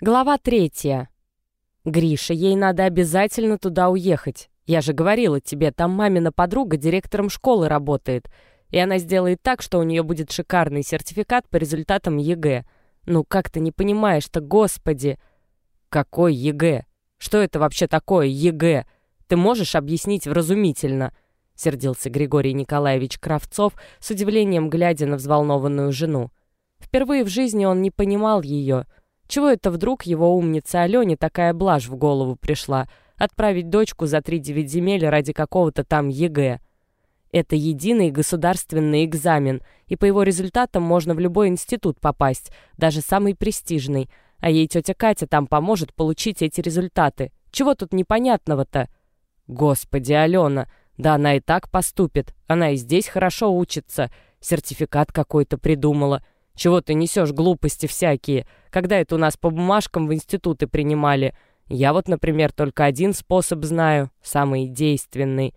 Глава третья. «Гриша, ей надо обязательно туда уехать. Я же говорила тебе, там мамина подруга директором школы работает, и она сделает так, что у нее будет шикарный сертификат по результатам ЕГЭ. Ну как ты не понимаешь-то, господи!» «Какой ЕГЭ? Что это вообще такое ЕГЭ? Ты можешь объяснить вразумительно?» — сердился Григорий Николаевич Кравцов, с удивлением глядя на взволнованную жену. Впервые в жизни он не понимал ее — чего это вдруг его умнице Алене такая блажь в голову пришла? Отправить дочку за тридевять земель ради какого-то там ЕГЭ. Это единый государственный экзамен, и по его результатам можно в любой институт попасть, даже самый престижный. А ей тетя Катя там поможет получить эти результаты. Чего тут непонятного-то? Господи, Алена, да она и так поступит. Она и здесь хорошо учится. Сертификат какой-то придумала. Чего ты несешь глупости всякие? Когда это у нас по бумажкам в институты принимали? Я вот, например, только один способ знаю, самый действенный.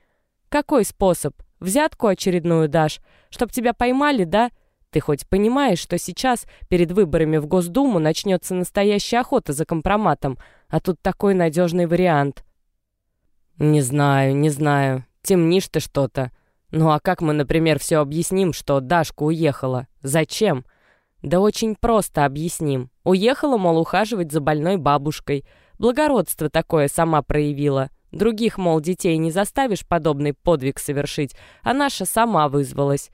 Какой способ? Взятку очередную дашь? Чтоб тебя поймали, да? Ты хоть понимаешь, что сейчас, перед выборами в Госдуму, начнется настоящая охота за компроматом, а тут такой надежный вариант. Не знаю, не знаю. Темнишь ты что-то. Ну а как мы, например, все объясним, что Дашка уехала? Зачем? Да очень просто объясним. Уехала, мол, ухаживать за больной бабушкой. Благородство такое сама проявила. Других, мол, детей не заставишь подобный подвиг совершить, а наша сама вызвалась.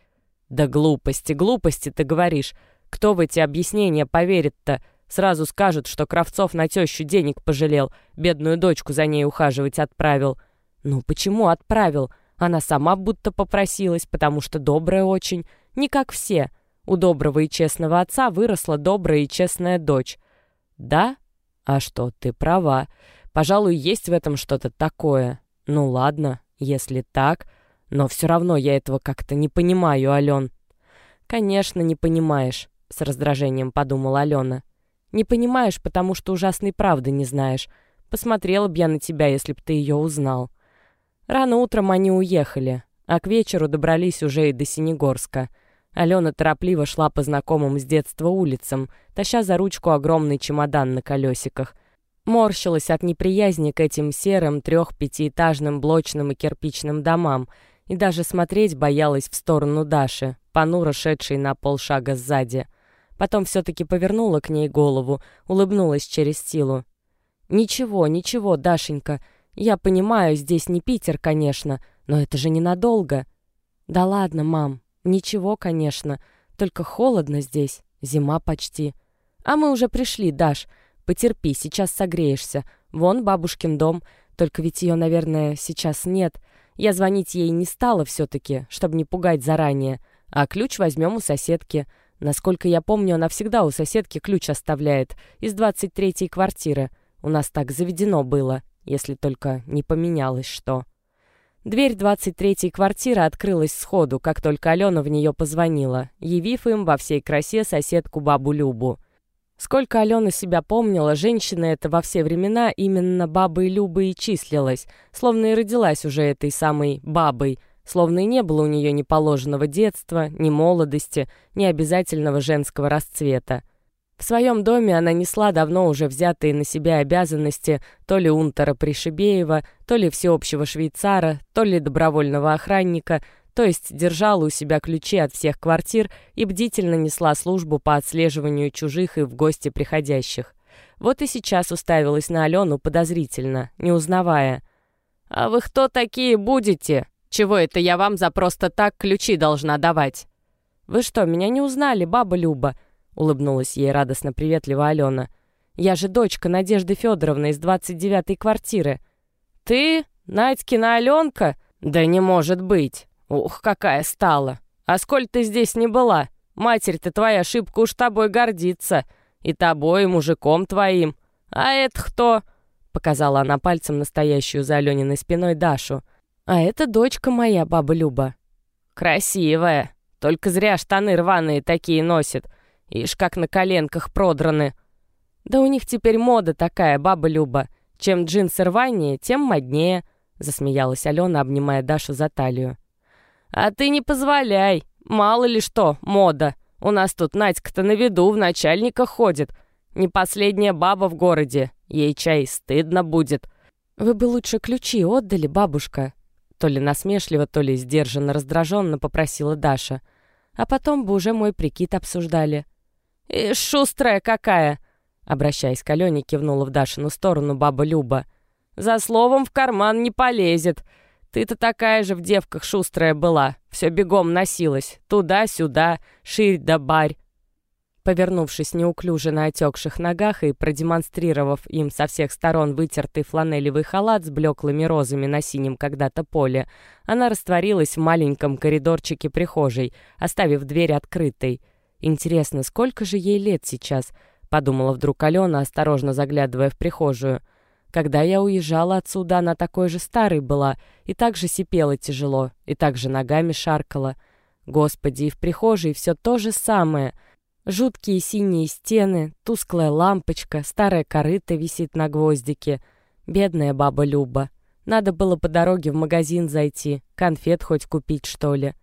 Да глупости, глупости ты говоришь. Кто в эти объяснения поверит-то? Сразу скажут, что Кравцов на тещу денег пожалел, бедную дочку за ней ухаживать отправил. Ну почему отправил? Она сама будто попросилась, потому что добрая очень, не как все — у доброго и честного отца выросла добрая и честная дочь. Да? А что, ты права. Пожалуй, есть в этом что-то такое. Ну ладно, если так. Но все равно я этого как-то не понимаю, Ален. Конечно, не понимаешь, с раздражением подумала Алена. Не понимаешь, потому что ужасной правды не знаешь. Посмотрела б я на тебя, если б ты ее узнал. Рано утром они уехали, а к вечеру добрались уже и до Синегорска — Алена торопливо шла по знакомым с детства улицам, таща за ручку огромный чемодан на колесиках. Морщилась от неприязни к этим серым трех-пятиэтажным блочным и кирпичным домам и даже смотреть боялась в сторону Даши, понуро шедшей на полшага сзади. Потом все-таки повернула к ней голову, улыбнулась через силу. «Ничего, ничего, Дашенька, я понимаю, здесь не Питер, конечно, но это же ненадолго». «Да ладно, мам, «Ничего, конечно. Только холодно здесь. Зима почти. А мы уже пришли, Даш. Потерпи, сейчас согреешься. Вон бабушкин дом. Только ведь ее, наверное, сейчас нет. Я звонить ей не стала все-таки, чтобы не пугать заранее. А ключ возьмем у соседки. Насколько я помню, она всегда у соседки ключ оставляет. Из 23-й квартиры. У нас так заведено было, если только не поменялось что». Дверь 23-й квартиры открылась сходу, как только Алена в нее позвонила, явив им во всей красе соседку бабу Любу. Сколько Алена себя помнила, женщина эта во все времена именно бабой Любой и числилась, словно и родилась уже этой самой бабой, словно и не было у нее ни положенного детства, ни молодости, ни обязательного женского расцвета. В своем доме она несла давно уже взятые на себя обязанности то ли унтера Пришибеева, то ли всеобщего швейцара, то ли добровольного охранника, то есть держала у себя ключи от всех квартир и бдительно несла службу по отслеживанию чужих и в гости приходящих. Вот и сейчас уставилась на Алену подозрительно, не узнавая. «А вы кто такие будете? Чего это я вам за просто так ключи должна давать?» «Вы что, меня не узнали, баба Люба?» — улыбнулась ей радостно-приветливо Алена. «Я же дочка Надежды Федоровны из 29-й квартиры». «Ты? Надькина Аленка? Да не может быть! Ух, какая стала! А сколь ты здесь не была? Матерь-то твоя шибко уж тобой гордится. И тобой, и мужиком твоим. А это кто?» Показала она пальцем настоящую за Алениной спиной Дашу. «А это дочка моя, баба Люба». «Красивая. Только зря штаны рваные такие носит. Ишь, как на коленках продраны. Да у них теперь мода такая, баба Люба. Чем джинсы рванее, тем моднее, засмеялась Алена, обнимая Дашу за талию. А ты не позволяй. Мало ли что, мода. У нас тут Надька-то на виду в начальниках ходит. Не последняя баба в городе. Ей чай стыдно будет». «Вы бы лучше ключи отдали, бабушка», то ли насмешливо, то ли сдержанно раздраженно попросила Даша. А потом бы уже мой прикид обсуждали. «И шустрая какая!» Обращаясь к Алене, кивнула в Дашину сторону баба Люба. «За словом в карман не полезет. Ты-то такая же в девках шустрая была. Все бегом носилась. Туда-сюда, ширь да барь. Повернувшись неуклюже на отекших ногах и продемонстрировав им со всех сторон вытертый фланелевый халат с блеклыми розами на синем когда-то поле, она растворилась в маленьком коридорчике прихожей, оставив дверь открытой. «Интересно, сколько же ей лет сейчас?» — подумала вдруг Алена, осторожно заглядывая в прихожую. «Когда я уезжала отсюда, она такой же старой была, и так же сипела тяжело, и так же ногами шаркала. Господи, и в прихожей все то же самое — Жуткие синие стены, тусклая лампочка, старая корыта висит на гвоздике. Бедная баба Люба. Надо было по дороге в магазин зайти, конфет хоть купить, что ли.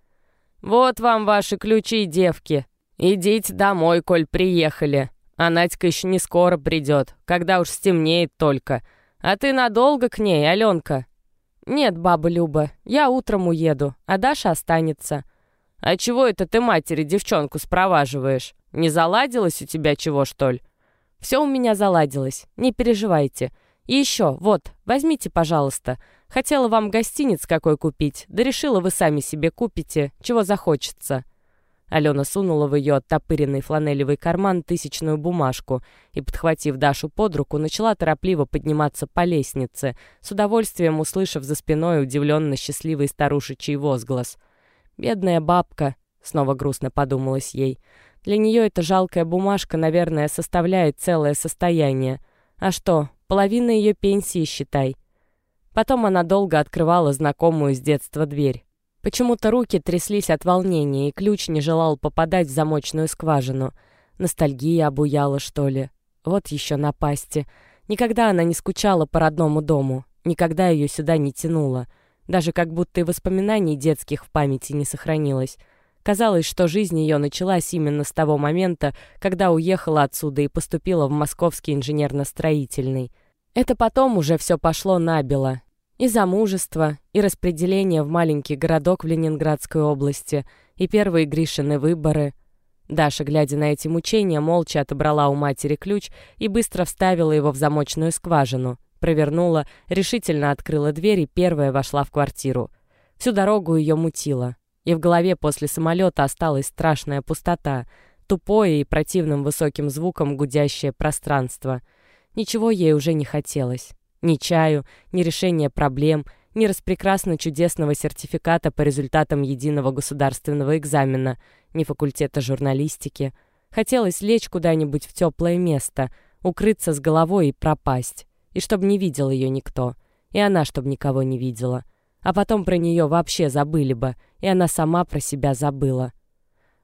«Вот вам ваши ключи, девки. Идите домой, коль приехали. А Надька еще не скоро придет, когда уж стемнеет только. А ты надолго к ней, Аленка?» «Нет, баба Люба, я утром уеду, а Даша останется». «А чего это ты матери девчонку спроваживаешь?» Не заладилось у тебя чего, что ли?» «Все у меня заладилось, не переживайте. И еще, вот, возьмите, пожалуйста. Хотела вам гостиниц какой купить, да решила вы сами себе купите, чего захочется». Алена сунула в ее оттопыренный фланелевый карман тысячную бумажку и, подхватив Дашу под руку, начала торопливо подниматься по лестнице, с удовольствием услышав за спиной удивленно счастливый старушечий возглас. «Бедная бабка», — снова грустно подумалось ей, — для нее эта жалкая бумажка, наверное, составляет целое состояние. А что, половина ее пенсии, считай. Потом она долго открывала знакомую с детства дверь. Почему-то руки тряслись от волнения, и ключ не желал попадать в замочную скважину. Ностальгия обуяла, что ли. Вот еще напасти. Никогда она не скучала по родному дому. Никогда ее сюда не тянуло. Даже как будто и воспоминаний детских в памяти не сохранилось. Казалось, что жизнь ее началась именно с того момента, когда уехала отсюда и поступила в Московский инженерно-строительный. Это потом уже все пошло набело. И замужество, и распределение в маленький городок в Ленинградской области, и первые Гришины выборы. Даша, глядя на эти мучения, молча отобрала у матери ключ и быстро вставила его в замочную скважину, провернула, решительно открыла дверь и первая вошла в квартиру. Всю дорогу ее мутило и в голове после самолета осталась страшная пустота, тупое и противным высоким звуком гудящее пространство. Ничего ей уже не хотелось. Ни чаю, ни решения проблем, ни распрекрасно чудесного сертификата по результатам единого государственного экзамена, ни факультета журналистики. Хотелось лечь куда-нибудь в теплое место, укрыться с головой и пропасть. И чтобы не видел ее никто. И она, чтобы никого не видела. А потом про нее вообще забыли бы, и она сама про себя забыла.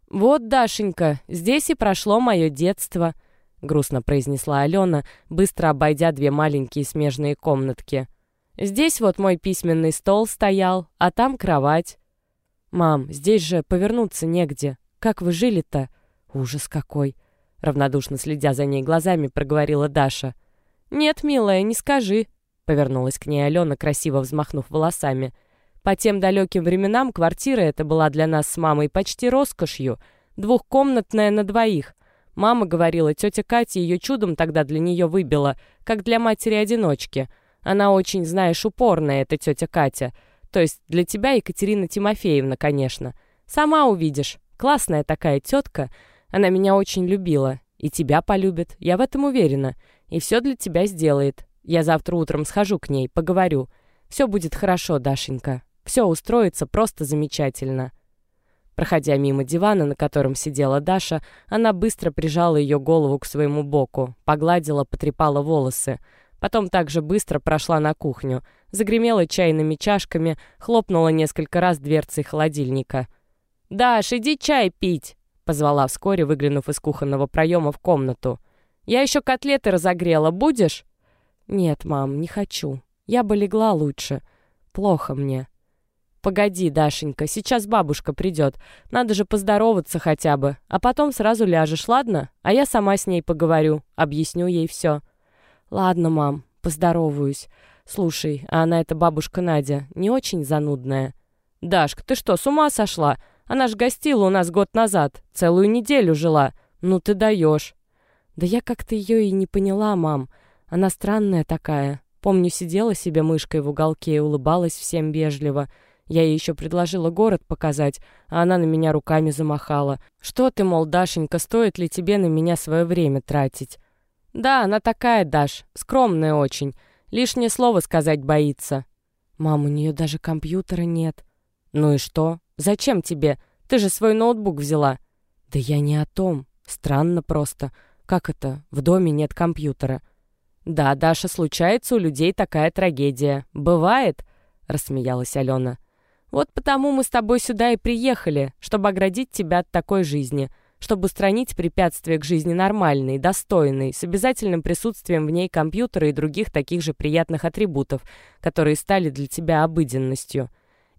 «Вот, Дашенька, здесь и прошло мое детство», — грустно произнесла Алена, быстро обойдя две маленькие смежные комнатки. «Здесь вот мой письменный стол стоял, а там кровать». «Мам, здесь же повернуться негде. Как вы жили-то?» «Ужас какой!» — равнодушно следя за ней глазами, проговорила Даша. «Нет, милая, не скажи», Повернулась к ней Алена, красиво взмахнув волосами. По тем далеким временам квартира эта была для нас с мамой почти роскошью. Двухкомнатная на двоих. Мама говорила, тетя Катя ее чудом тогда для нее выбила, как для матери-одиночки. Она очень, знаешь, упорная, эта тетя Катя. То есть для тебя Екатерина Тимофеевна, конечно. Сама увидишь. Классная такая тетка. Она меня очень любила. И тебя полюбит, я в этом уверена. И все для тебя сделает. Я завтра утром схожу к ней, поговорю. Все будет хорошо, Дашенька. Все устроится просто замечательно». Проходя мимо дивана, на котором сидела Даша, она быстро прижала ее голову к своему боку, погладила, потрепала волосы. Потом также быстро прошла на кухню, загремела чайными чашками, хлопнула несколько раз дверцей холодильника. «Даш, иди чай пить!» — позвала вскоре, выглянув из кухонного проема в комнату. «Я еще котлеты разогрела, будешь?» «Нет, мам, не хочу. Я бы легла лучше. Плохо мне». «Погоди, Дашенька, сейчас бабушка придет. Надо же поздороваться хотя бы. А потом сразу ляжешь, ладно? А я сама с ней поговорю, объясню ей все». «Ладно, мам, поздороваюсь. Слушай, а она, эта бабушка Надя, не очень занудная?» «Дашка, ты что, с ума сошла? Она ж гостила у нас год назад. Целую неделю жила. Ну ты даешь». «Да я как-то ее и не поняла, мам. Она странная такая. Помню, сидела себе мышкой в уголке и улыбалась всем вежливо». Я ей еще предложила город показать, а она на меня руками замахала. «Что ты, мол, Дашенька, стоит ли тебе на меня свое время тратить?» «Да, она такая, Даш, скромная очень. Лишнее слово сказать боится». «Мам, у нее даже компьютера нет». «Ну и что? Зачем тебе? Ты же свой ноутбук взяла». «Да я не о том. Странно просто. Как это? В доме нет компьютера». «Да, Даша, случается у людей такая трагедия. Бывает», — рассмеялась Алена. Вот потому мы с тобой сюда и приехали, чтобы оградить тебя от такой жизни, чтобы устранить препятствия к жизни нормальной, достойной, с обязательным присутствием в ней компьютера и других таких же приятных атрибутов, которые стали для тебя обыденностью.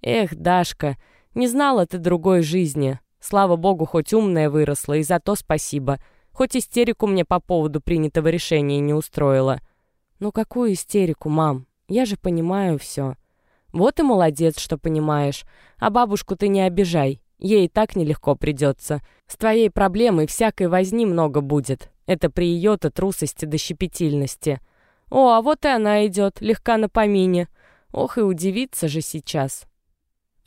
Эх, Дашка, не знала ты другой жизни. Слава богу, хоть умная выросла, и за то спасибо. Хоть истерику мне по поводу принятого решения не устроила. Ну какую истерику, мам? Я же понимаю все. Вот и молодец, что понимаешь. А бабушку ты не обижай. Ей и так нелегко придется. С твоей проблемой всякой возни много будет. Это при ее-то трусости до щепетильности. О, а вот и она идет, легка на помине. Ох, и удивиться же сейчас.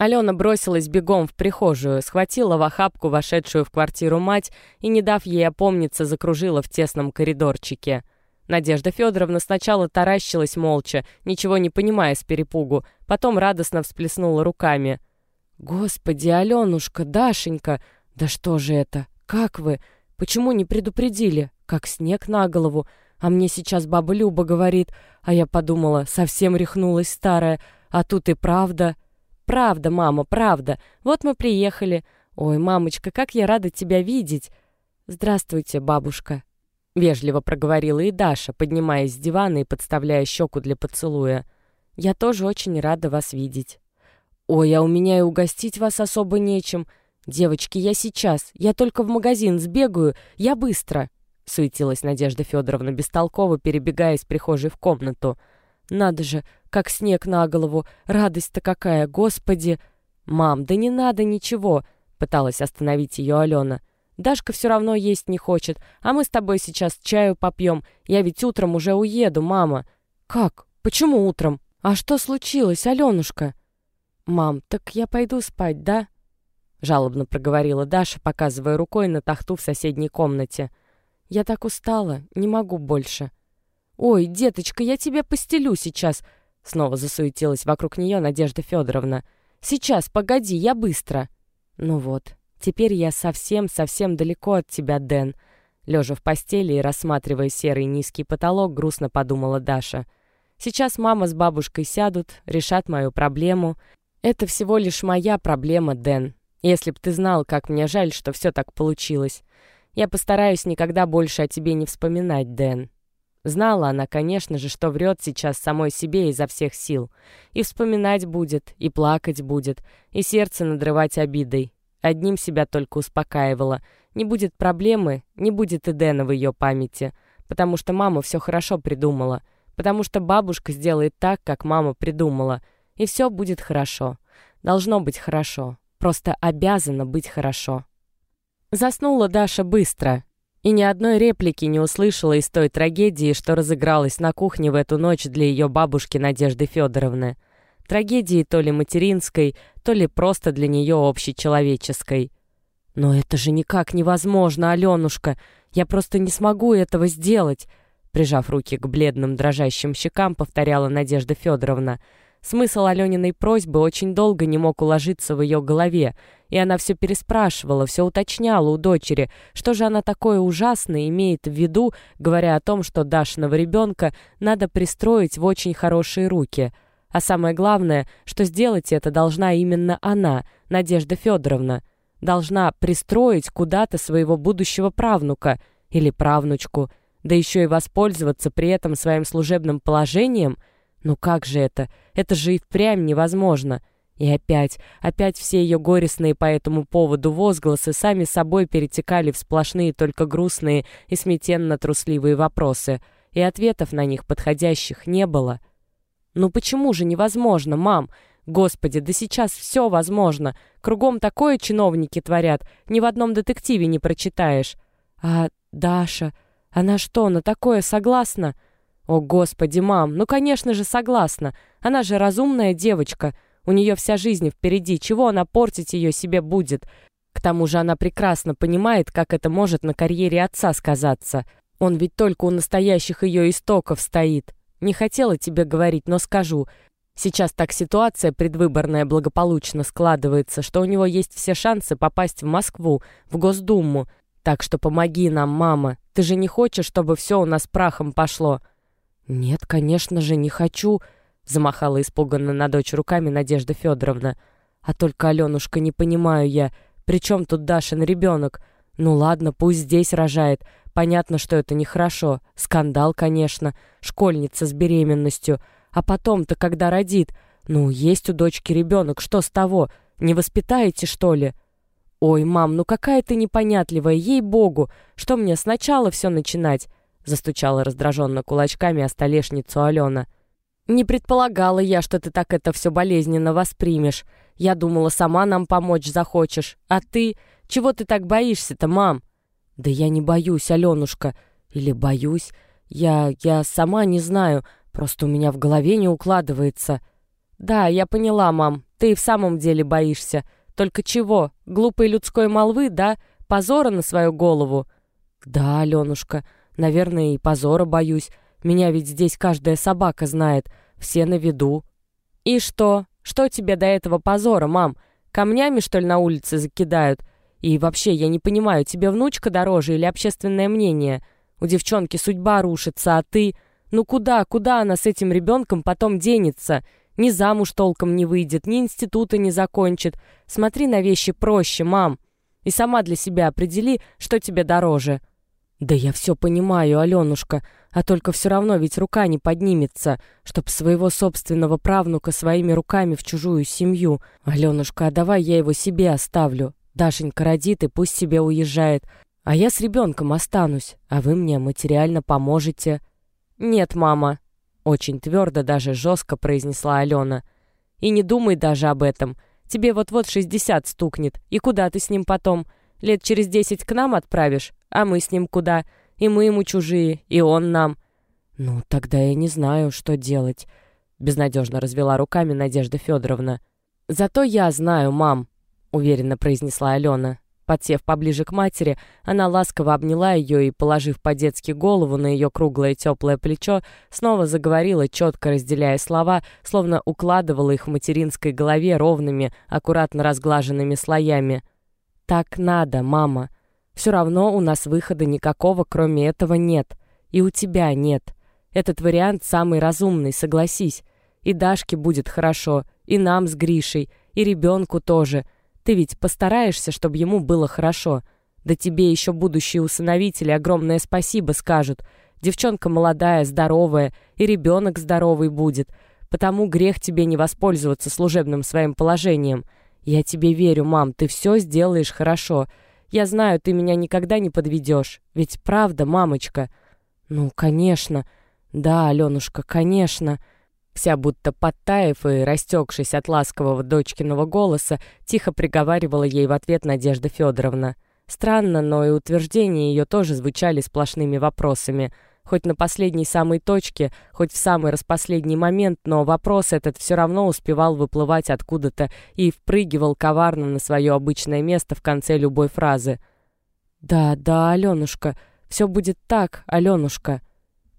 Алена бросилась бегом в прихожую, схватила в охапку вошедшую в квартиру мать и, не дав ей опомниться, закружила в тесном коридорчике. Надежда Федоровна сначала таращилась молча, ничего не понимая с перепугу, потом радостно всплеснула руками. «Господи, Аленушка, Дашенька, да что же это? Как вы? Почему не предупредили? Как снег на голову. А мне сейчас баба Люба говорит, а я подумала, совсем рехнулась старая, а тут и правда». «Правда, мама, правда. Вот мы приехали. Ой, мамочка, как я рада тебя видеть!» «Здравствуйте, бабушка», — вежливо проговорила и Даша, поднимаясь с дивана и подставляя щеку для поцелуя. «Я тоже очень рада вас видеть». «Ой, а у меня и угостить вас особо нечем. Девочки, я сейчас. Я только в магазин сбегаю. Я быстро», — суетилась Надежда Федоровна бестолково, перебегая из прихожей в комнату. «Надо же, как снег на голову. Радость-то какая, господи!» «Мам, да не надо ничего», — пыталась остановить ее Алена. Дашка все равно есть не хочет, а мы с тобой сейчас чаю попьем. Я ведь утром уже уеду, мама». «Как? Почему утром? А что случилось, Аленушка?» «Мам, так я пойду спать, да?» Жалобно проговорила Даша, показывая рукой на тахту в соседней комнате. «Я так устала, не могу больше». «Ой, деточка, я тебе постелю сейчас!» Снова засуетилась вокруг нее Надежда Федоровна. «Сейчас, погоди, я быстро!» «Ну вот, Теперь я совсем-совсем далеко от тебя, Дэн. Лежа в постели и рассматривая серый низкий потолок, грустно подумала Даша. Сейчас мама с бабушкой сядут, решат мою проблему. Это всего лишь моя проблема, Дэн. Если б ты знал, как мне жаль, что все так получилось. Я постараюсь никогда больше о тебе не вспоминать, Дэн. Знала она, конечно же, что врет сейчас самой себе изо всех сил. И вспоминать будет, и плакать будет, и сердце надрывать обидой. Одним себя только успокаивала. Не будет проблемы, не будет и Дэна в ее памяти. Потому что мама все хорошо придумала. Потому что бабушка сделает так, как мама придумала. И все будет хорошо. Должно быть хорошо. Просто обязано быть хорошо. Заснула Даша быстро. И ни одной реплики не услышала из той трагедии, что разыгралась на кухне в эту ночь для ее бабушки Надежды Федоровны трагедии то ли материнской, то ли просто для нее общечеловеческой. «Но это же никак невозможно, Аленушка! Я просто не смогу этого сделать!» Прижав руки к бледным дрожащим щекам, повторяла Надежда Федоровна. Смысл Алениной просьбы очень долго не мог уложиться в ее голове, и она все переспрашивала, все уточняла у дочери, что же она такое ужасное имеет в виду, говоря о том, что Дашиного ребенка надо пристроить в очень хорошие руки — а самое главное, что сделать это должна именно она, Надежда Федоровна. Должна пристроить куда-то своего будущего правнука или правнучку, да еще и воспользоваться при этом своим служебным положением. Ну как же это? Это же и впрямь невозможно. И опять, опять все ее горестные по этому поводу возгласы сами собой перетекали в сплошные только грустные и смятенно-трусливые вопросы, и ответов на них подходящих не было. «Ну почему же невозможно, мам? Господи, да сейчас все возможно. Кругом такое чиновники творят, ни в одном детективе не прочитаешь. А Даша, она что, на такое согласна?» «О, Господи, мам, ну, конечно же, согласна. Она же разумная девочка». У нее вся жизнь впереди, чего она портить ее себе будет? К тому же она прекрасно понимает, как это может на карьере отца сказаться. Он ведь только у настоящих ее истоков стоит. Не хотела тебе говорить, но скажу. Сейчас так ситуация предвыборная благополучно складывается, что у него есть все шансы попасть в Москву, в Госдуму. Так что помоги нам, мама. Ты же не хочешь, чтобы все у нас прахом пошло?» «Нет, конечно же, не хочу», Замахала испуганно на дочь руками Надежда Федоровна. «А только, Аленушка, не понимаю я, при чем тут Дашин ребенок? Ну ладно, пусть здесь рожает. Понятно, что это нехорошо. Скандал, конечно. Школьница с беременностью. А потом-то, когда родит? Ну, есть у дочки ребенок, что с того? Не воспитаете, что ли?» «Ой, мам, ну какая ты непонятливая, ей-богу! Что мне сначала все начинать?» Застучала раздраженно кулачками о столешницу Алена. «Не предполагала я, что ты так это все болезненно воспримешь. Я думала, сама нам помочь захочешь. А ты? Чего ты так боишься-то, мам?» «Да я не боюсь, Аленушка. Или боюсь. Я... я сама не знаю. Просто у меня в голове не укладывается». «Да, я поняла, мам. Ты и в самом деле боишься. Только чего? Глупой людской молвы, да? Позора на свою голову?» «Да, Аленушка. Наверное, и позора боюсь. Меня ведь здесь каждая собака знает. Все на виду. И что? Что тебе до этого позора, мам? Камнями, что ли, на улице закидают? И вообще, я не понимаю, тебе внучка дороже или общественное мнение? У девчонки судьба рушится, а ты... Ну куда, куда она с этим ребенком потом денется? Ни замуж толком не выйдет, ни института не закончит. Смотри на вещи проще, мам. И сама для себя определи, что тебе дороже. Да я все понимаю, Аленушка, а только все равно ведь рука не поднимется, чтоб своего собственного правнука своими руками в чужую семью. Аленушка, а давай я его себе оставлю. Дашенька родит и пусть себе уезжает. А я с ребенком останусь, а вы мне материально поможете. Нет, мама, очень твердо, даже жестко произнесла Алена. И не думай даже об этом. Тебе вот-вот шестьдесят стукнет. И куда ты с ним потом? Лет через десять к нам отправишь? А мы с ним куда? И мы ему чужие, и он нам. Ну, тогда я не знаю, что делать. Безнадежно развела руками Надежда Федоровна. Зато я знаю, мам, уверенно произнесла Алена. Подсев поближе к матери, она ласково обняла ее и, положив по-детски голову на ее круглое теплое плечо, снова заговорила, четко разделяя слова, словно укладывала их в материнской голове ровными, аккуратно разглаженными слоями. «Так надо, мама. Все равно у нас выхода никакого, кроме этого, нет. И у тебя нет. Этот вариант самый разумный, согласись. И Дашке будет хорошо, и нам с Гришей, и ребенку тоже. Ты ведь постараешься, чтобы ему было хорошо. Да тебе еще будущие усыновители огромное спасибо скажут. Девчонка молодая, здоровая, и ребенок здоровый будет. Потому грех тебе не воспользоваться служебным своим положением. Я тебе верю, мам, ты все сделаешь хорошо. Я знаю, ты меня никогда не подведешь. Ведь правда, мамочка?» «Ну, конечно. Да, Аленушка, конечно». Вся будто подтаив и растекшись от ласкового дочкиного голоса, тихо приговаривала ей в ответ Надежда Федоровна. Странно, но и утверждения ее тоже звучали сплошными вопросами – Хоть на последней самой точке, хоть в самый распоследний момент, но вопрос этот все равно успевал выплывать откуда-то и впрыгивал коварно на свое обычное место в конце любой фразы. «Да, да, Аленушка, все будет так, Аленушка».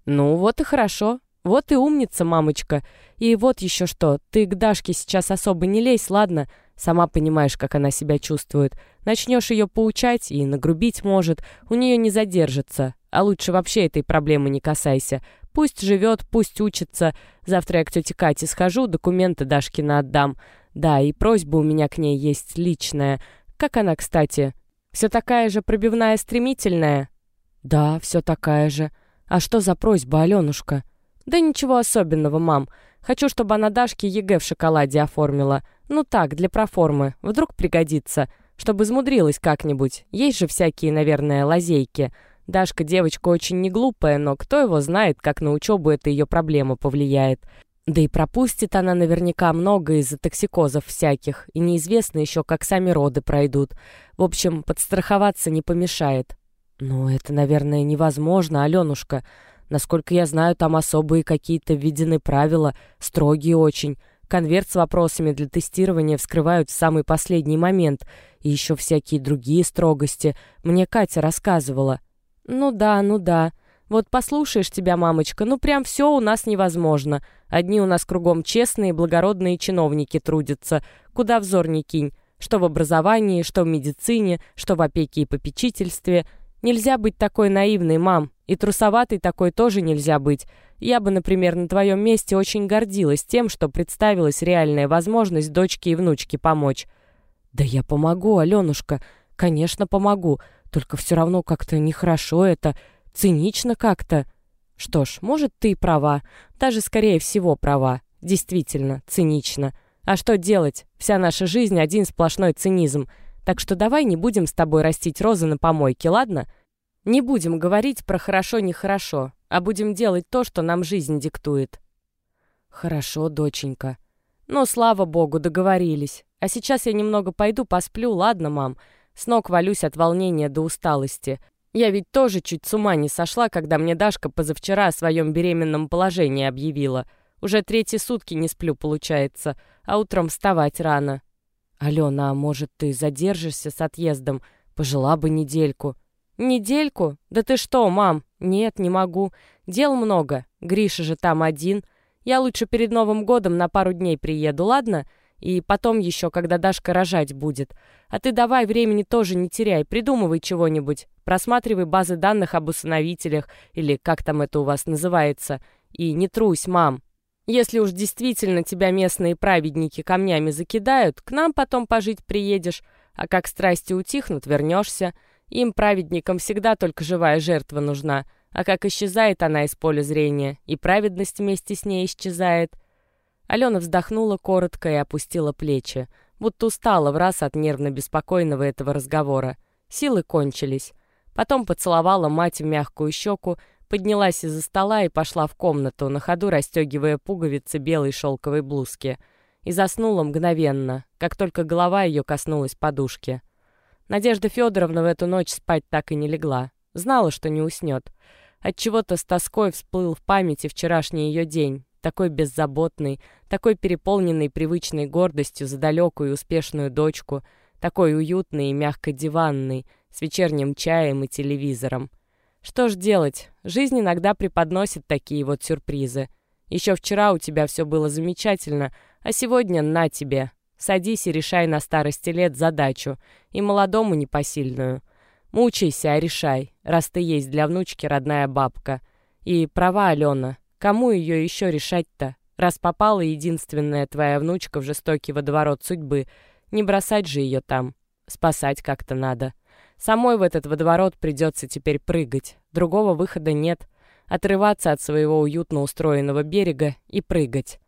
«Ну, вот и хорошо. Вот и умница, мамочка. И вот еще что, ты к Дашке сейчас особо не лезь, ладно? Сама понимаешь, как она себя чувствует. Начнешь ее поучать и нагрубить может, у нее не задержится. А лучше вообще этой проблемы не касайся. Пусть живет, пусть учится. Завтра я к тете Кате схожу, документы Дашкина отдам. Да, и просьба у меня к ней есть личная. Как она, кстати? Все такая же пробивная стремительная? Да, все такая же. А что за просьба, Аленушка? Да ничего особенного, мам. Хочу, чтобы она Дашке ЕГЭ в шоколаде оформила. Ну так, для проформы. Вдруг пригодится. Чтобы измудрилась как-нибудь. Есть же всякие, наверное, лазейки. Дашка девочка очень не глупая, но кто его знает, как на учебу это ее проблема повлияет. Да и пропустит она наверняка много из-за токсикозов всяких, и неизвестно еще, как сами роды пройдут. В общем, подстраховаться не помешает. Но это, наверное, невозможно, Аленушка. Насколько я знаю, там особые какие-то введены правила, строгие очень. Конверт с вопросами для тестирования вскрывают в самый последний момент. И еще всякие другие строгости. Мне Катя рассказывала. «Ну да, ну да. Вот послушаешь тебя, мамочка, ну прям все у нас невозможно. Одни у нас кругом честные, благородные чиновники трудятся. Куда взор не кинь. Что в образовании, что в медицине, что в опеке и попечительстве. Нельзя быть такой наивной, мам. И трусоватой такой тоже нельзя быть. Я бы, например, на твоем месте очень гордилась тем, что представилась реальная возможность дочке и внучке помочь. Да я помогу, Аленушка. Конечно, помогу. Только все равно как-то нехорошо это, цинично как-то. Что ж, может, ты права. Даже, скорее всего, права. Действительно, цинично. А что делать? Вся наша жизнь — один сплошной цинизм. Так что давай не будем с тобой растить розы на помойке, ладно? Не будем говорить про хорошо-нехорошо, а будем делать то, что нам жизнь диктует. Хорошо, доченька. Ну, слава богу, договорились. А сейчас я немного пойду посплю, ладно, мам? С ног валюсь от волнения до усталости. Я ведь тоже чуть с ума не сошла, когда мне Дашка позавчера о своем беременном положении объявила. Уже третьи сутки не сплю, получается, а утром вставать рано. Алена, а может, ты задержишься с отъездом? Пожила бы недельку. Недельку? Да ты что, мам? Нет, не могу. Дел много. Гриша же там один. Я лучше перед Новым годом на пару дней приеду, ладно? И потом еще, когда Дашка рожать будет. А ты давай времени тоже не теряй, придумывай чего-нибудь. Просматривай базы данных об усыновителях, или как там это у вас называется. И не трусь, мам. Если уж действительно тебя местные праведники камнями закидают, к нам потом пожить приедешь, а как страсти утихнут, вернешься. Им, праведникам, всегда только живая жертва нужна, а как исчезает она из поля зрения, и праведность вместе с ней исчезает. Алена вздохнула коротко и опустила плечи, будто устала в раз от нервно-беспокойного этого разговора. Силы кончились. Потом поцеловала мать в мягкую щеку, поднялась из-за стола и пошла в комнату, на ходу расстегивая пуговицы белой шелковой блузки. И заснула мгновенно, как только голова ее коснулась подушки. Надежда Федоровна в эту ночь спать так и не легла. Знала, что не уснет. Отчего-то с тоской всплыл в памяти вчерашний ее день, такой беззаботный, такой переполненный привычной гордостью за далекую и успешную дочку, такой уютный и мягко диванный, с вечерним чаем и телевизором. Что ж делать, жизнь иногда преподносит такие вот сюрпризы. Еще вчера у тебя все было замечательно, а сегодня на тебе. Садись и решай на старости лет задачу, и молодому непосильную. Мучайся, а решай, раз ты есть для внучки родная бабка. И права, Алена, Кому ее еще решать-то? Раз попала единственная твоя внучка в жестокий водоворот судьбы, не бросать же ее там. Спасать как-то надо. Самой в этот водоворот придется теперь прыгать. Другого выхода нет. Отрываться от своего уютно устроенного берега и прыгать.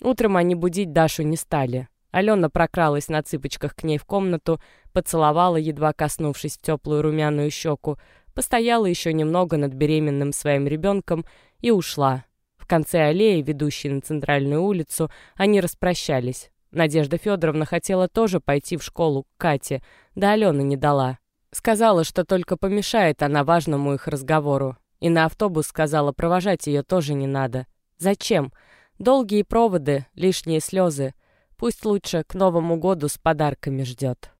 Утром они будить Дашу не стали. Алена прокралась на цыпочках к ней в комнату, поцеловала, едва коснувшись в теплую румяную щеку, постояла еще немного над беременным своим ребенком и ушла. В конце аллеи, ведущей на центральную улицу, они распрощались. Надежда Федоровна хотела тоже пойти в школу к Кате, да Алена не дала. Сказала, что только помешает она важному их разговору. И на автобус сказала, провожать ее тоже не надо. Зачем? Долгие проводы, лишние слезы. Пусть лучше к Новому году с подарками ждет.